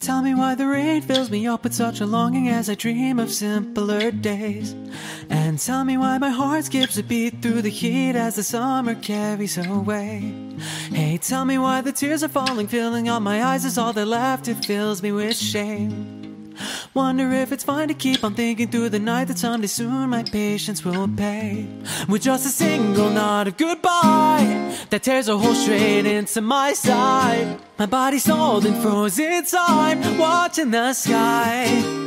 Tell me why the rain fills me up with such a longing as I dream of simpler days. And tell me why my heart skips a beat through the heat as the summer carries away. Hey, tell me why the tears are falling, filling up my eyes is all that left. It fills me with shame. Wonder if it's fine to keep on thinking through the night that someday soon my patience will pay. With just a single nod of goodbye that tears a hole straight into my side. My body's stalled and frozen time, watching the sky.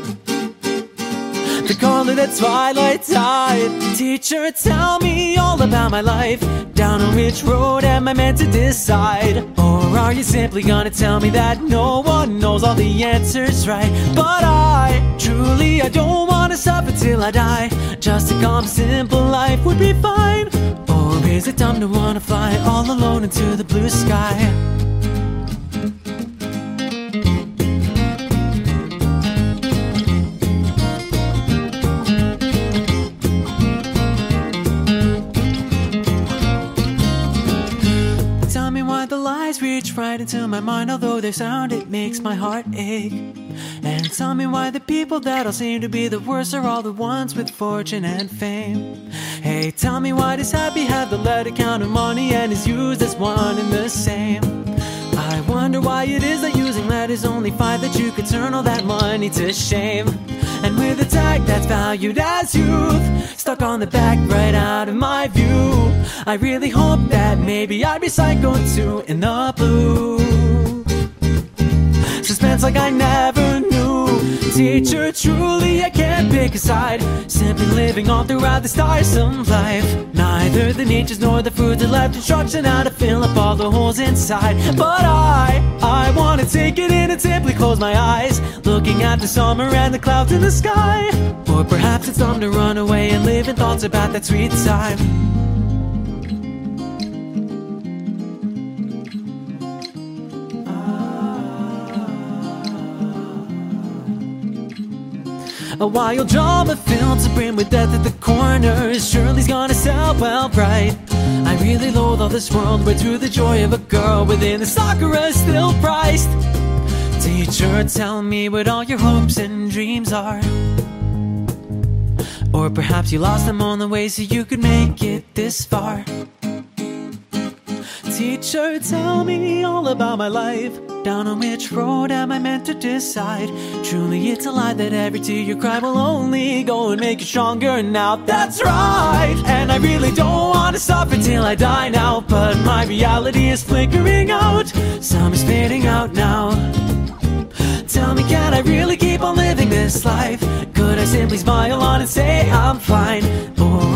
They call it a twilight tide. Teacher, tell me all about my life. Down on which road am I meant to decide? Or are you simply gonna tell me that no one knows all the answers right? But I truly I don't wanna suffer till I die. Just a calm, simple life would be fine. Or is it dumb to wanna fly all alone into the blue sky? Why the lies reach right into my mind, although their sound it makes my heart ache. And tell me why the people that all seem to be the worst are all the ones with fortune and fame. Hey, tell me why does happy have the letter count of money and is used as one and the same? I wonder why it is that using letters only five that you could turn all that money to shame. And with a tag that's valued as youth, stuck on the back right out of my view. I really hope that maybe I'd be psycho too in the blue. Suspense like I never knew. Teacher, truly I can't pick a side. Simply living on throughout this tiresome life. Neither the natures nor the foods are left instruction how to fill up all the holes inside. But I, I wanna take it in and simply close my eyes. Looking at the summer and the clouds in the sky. Or perhaps it's time to run away and live in thoughts about that sweet time. A wild drama filled to brim with death at the corners. Shirley's gonna sell well right. I really loathe all this world where through the joy of a girl within the sakura still priced. Teacher, tell me what all your hopes and dreams are. Or perhaps you lost them on the way so you could make it this far. Teacher, tell me all about my life. Down on which road am I meant to decide? Truly, it's a lie that every tear you cry will only go and make you stronger. Now that's right, and I really don't want to suffer till I die now. But my reality is flickering out. Some is fading out now. Tell me, can I really keep on living this life? Could I simply smile on and say I'm fine?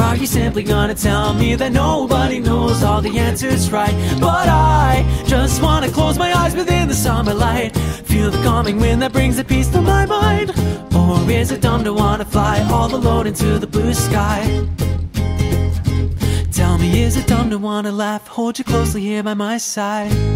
Are you simply gonna tell me that nobody knows all the answers right? But I just wanna close my eyes within the summer light. Feel the calming wind that brings a peace to my mind. Or is it dumb to wanna fly all alone into the blue sky? Tell me, is it dumb to wanna laugh? Hold you closely here by my side.